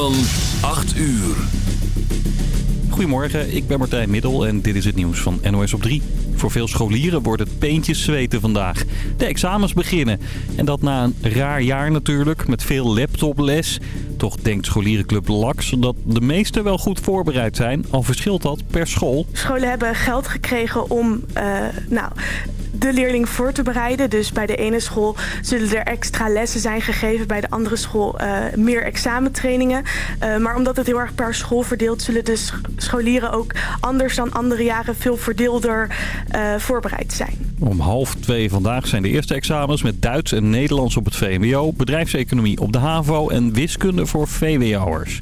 van 8 uur. Goedemorgen, ik ben Martijn Middel en dit is het nieuws van NOS op 3. Voor veel scholieren wordt het peentjes zweten vandaag. De examens beginnen. En dat na een raar jaar natuurlijk, met veel laptoples. Toch denkt scholierenclub LAX dat de meesten wel goed voorbereid zijn. Al verschilt dat per school. Scholen hebben geld gekregen om uh, nou, de leerling voor te bereiden. Dus bij de ene school zullen er extra lessen zijn gegeven. Bij de andere school uh, meer examentrainingen. Uh, maar omdat het heel erg per school verdeeld... zullen de scholieren ook anders dan andere jaren... veel verdeelder uh, voorbereid zijn. Om half twee vandaag zijn de eerste examens... met Duits en Nederlands op het VMBO... bedrijfseconomie op de HAVO en wiskunde voor VWO'ers.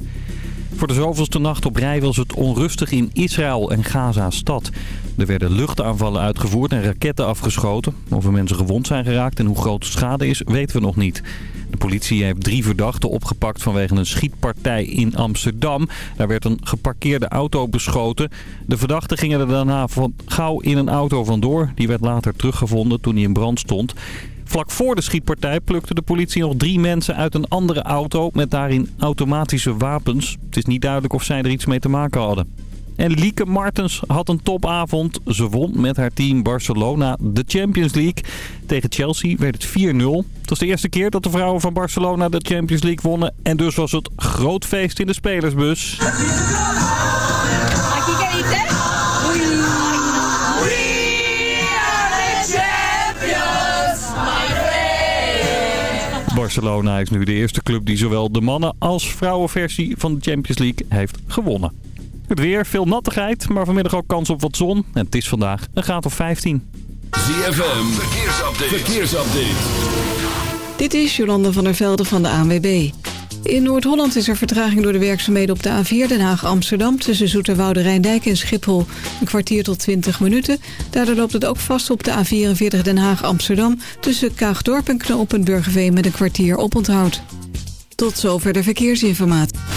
Voor de zoveelste nacht op rij was het onrustig in Israël en Gaza-stad. Er werden luchtaanvallen uitgevoerd en raketten afgeschoten. Of er mensen gewond zijn geraakt en hoe groot de schade is, weten we nog niet. De politie heeft drie verdachten opgepakt vanwege een schietpartij in Amsterdam. Daar werd een geparkeerde auto beschoten. De verdachten gingen er daarna van gauw in een auto vandoor. Die werd later teruggevonden toen hij in brand stond. Vlak voor de schietpartij plukte de politie nog drie mensen uit een andere auto met daarin automatische wapens. Het is niet duidelijk of zij er iets mee te maken hadden. En Lieke Martens had een topavond. Ze won met haar team Barcelona de Champions League. Tegen Chelsea werd het 4-0. Het was de eerste keer dat de vrouwen van Barcelona de Champions League wonnen. En dus was het groot feest in de spelersbus. Barcelona is nu de eerste club die zowel de mannen- als vrouwenversie van de Champions League heeft gewonnen. Het weer, veel nattigheid, maar vanmiddag ook kans op wat zon. En het is vandaag een graad of 15. ZFM, verkeersupdate. verkeersupdate. Dit is Jolande van der Velde van de ANWB. In Noord-Holland is er vertraging door de werkzaamheden op de A4 Den Haag-Amsterdam... tussen Zoeterwoude, Rijndijk en Schiphol een kwartier tot 20 minuten. Daardoor loopt het ook vast op de A44 Den Haag-Amsterdam... tussen Kaagdorp en Knopen Burgerveen met een kwartier oponthoud. Tot zover de verkeersinformatie.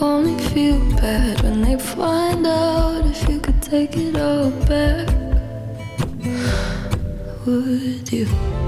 only feel bad when they find out if you could take it all back. Would you?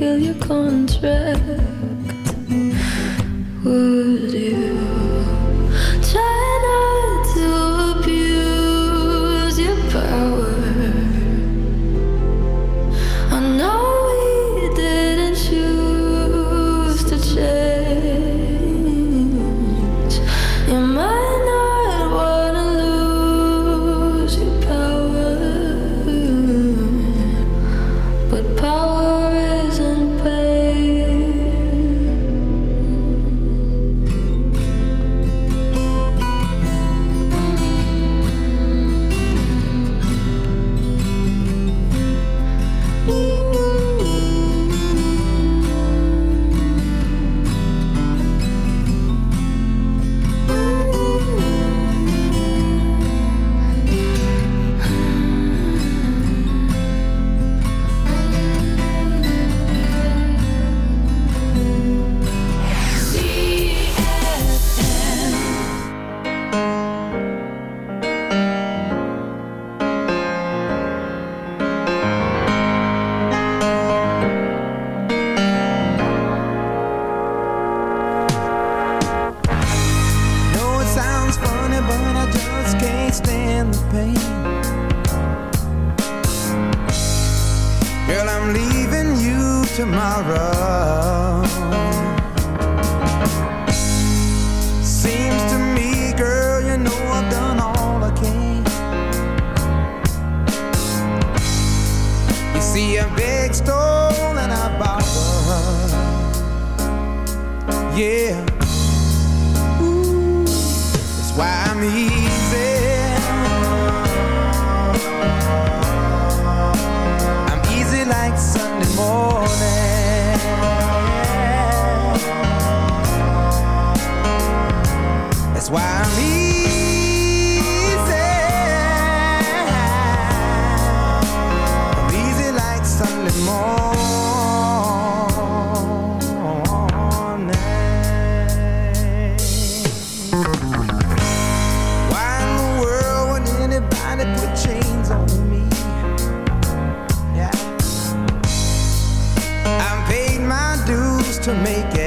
kill your contract. to make it.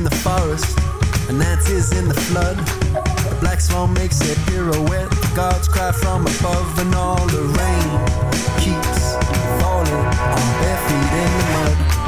in the forest, and gnat in the flood. The black swan makes a pirouette. The gods cry from above, and all the rain keeps falling on bare feet in the mud.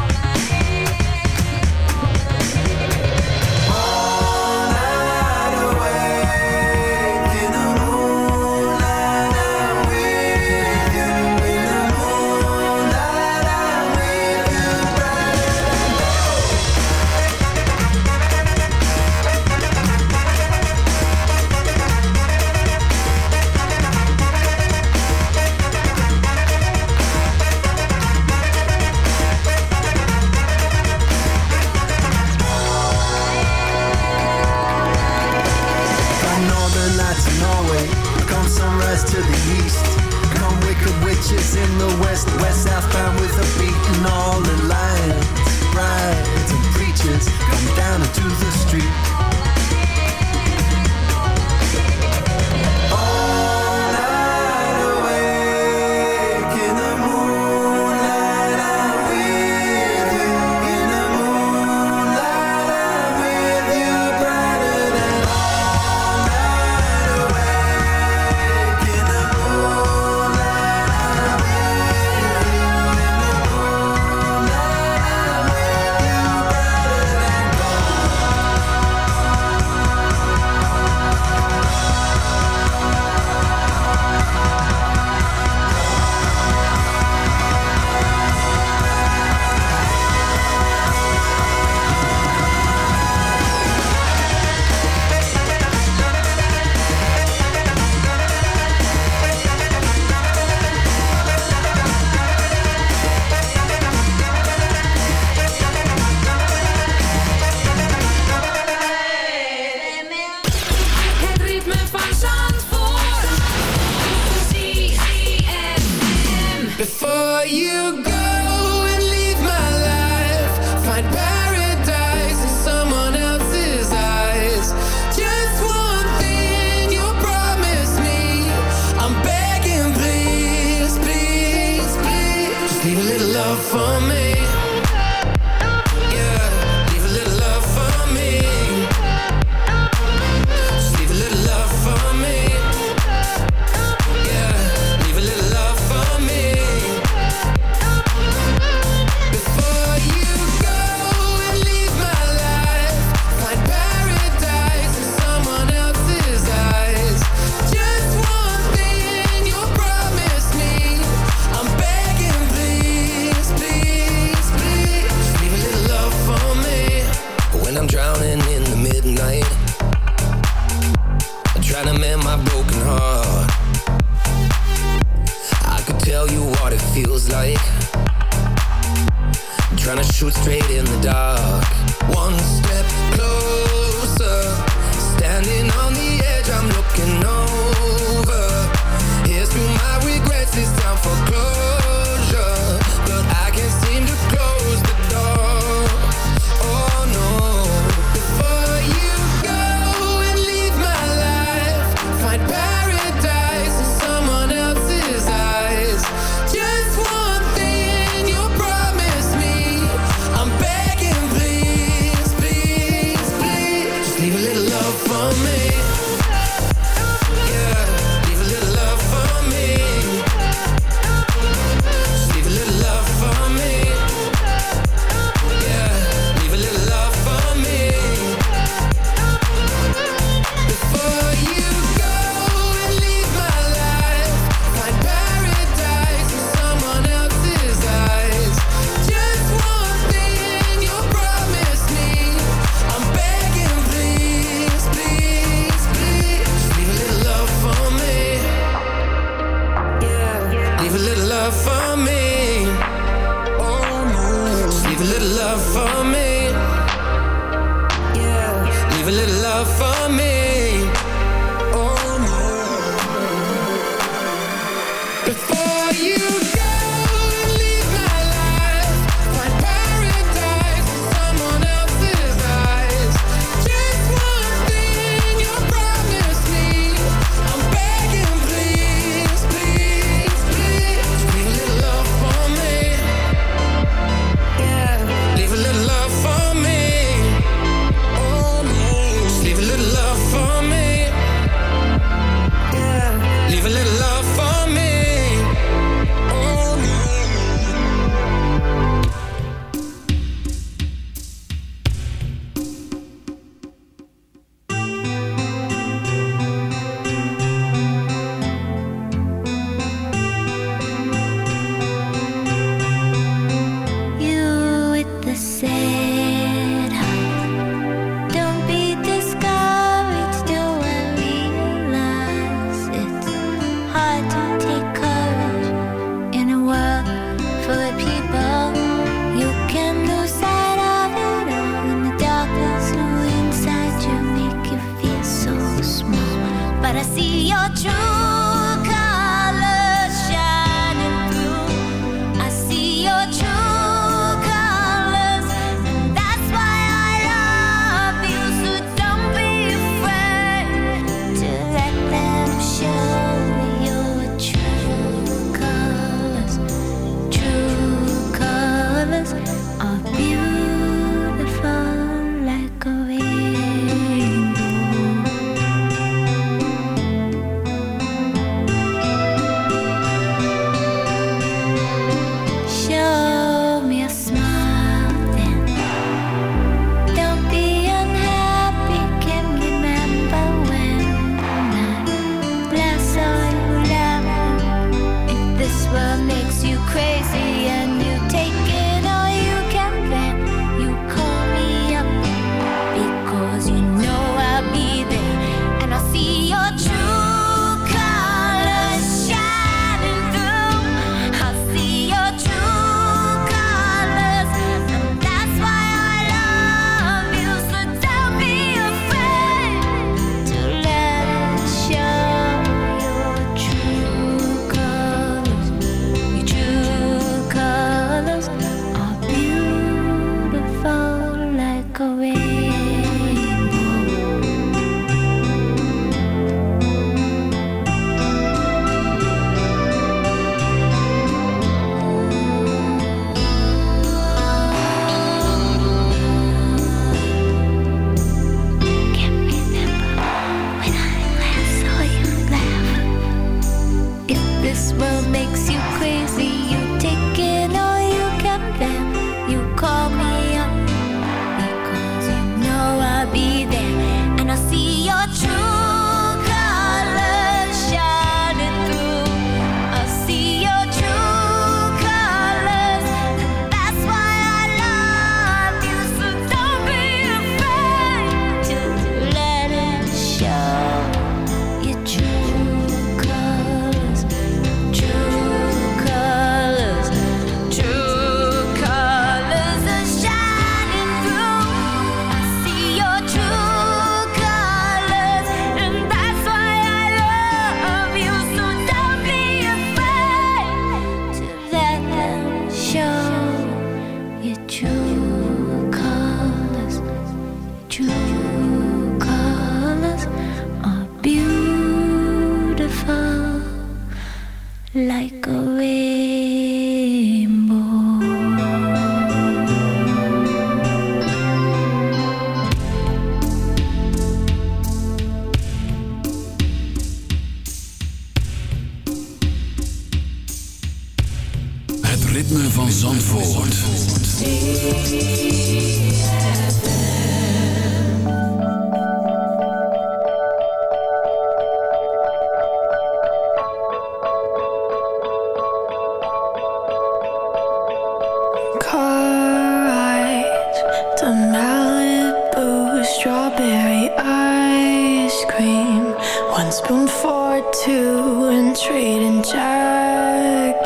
One spoon for two and trading jackets.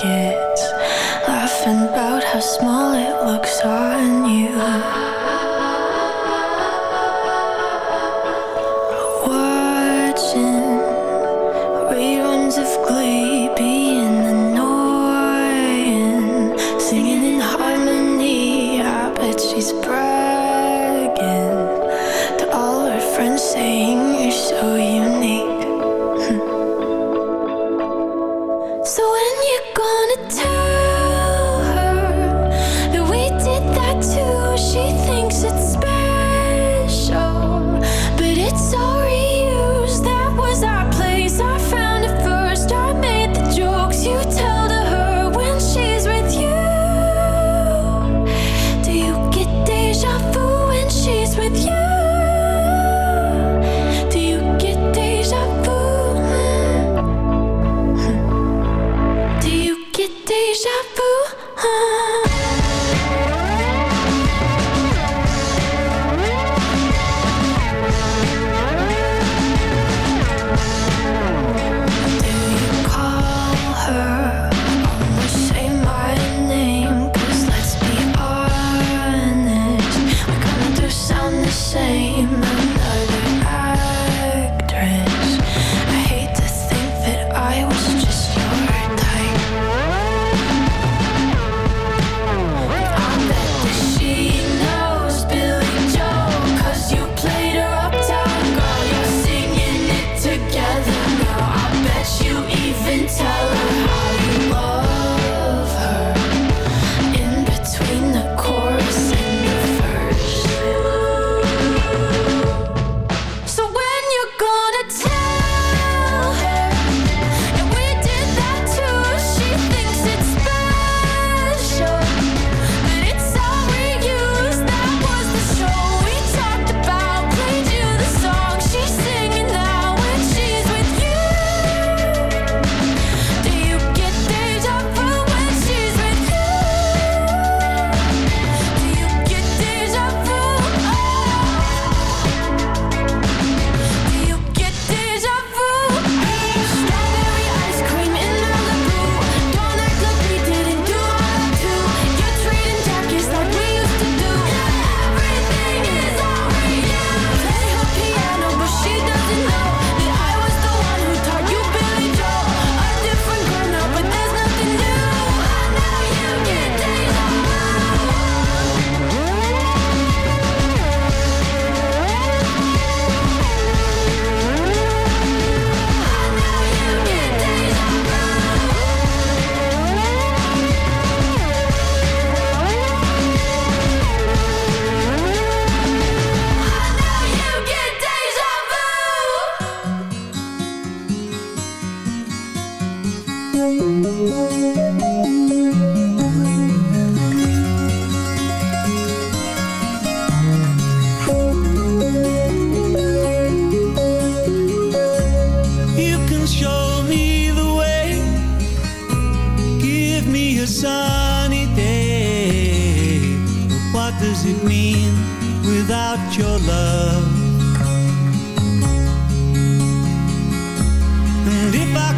Laughing about how small it looks on you.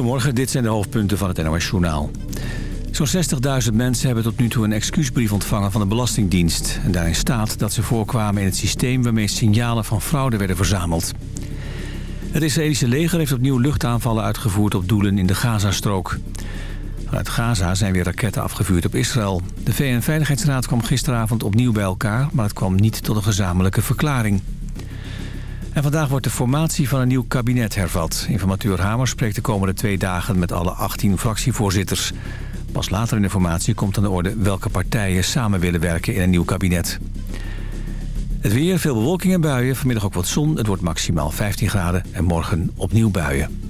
Goedemorgen, dit zijn de hoofdpunten van het NOS-journaal. Zo'n 60.000 mensen hebben tot nu toe een excuusbrief ontvangen van de Belastingdienst. En daarin staat dat ze voorkwamen in het systeem waarmee signalen van fraude werden verzameld. Het Israëlische leger heeft opnieuw luchtaanvallen uitgevoerd op doelen in de Gazastrook. Vanuit Gaza zijn weer raketten afgevuurd op Israël. De VN-veiligheidsraad kwam gisteravond opnieuw bij elkaar... maar het kwam niet tot een gezamenlijke verklaring. En vandaag wordt de formatie van een nieuw kabinet hervat. Informateur Hamer spreekt de komende twee dagen met alle 18 fractievoorzitters. Pas later in de formatie komt aan de orde welke partijen samen willen werken in een nieuw kabinet. Het weer, veel bewolking en buien. Vanmiddag ook wat zon. Het wordt maximaal 15 graden en morgen opnieuw buien.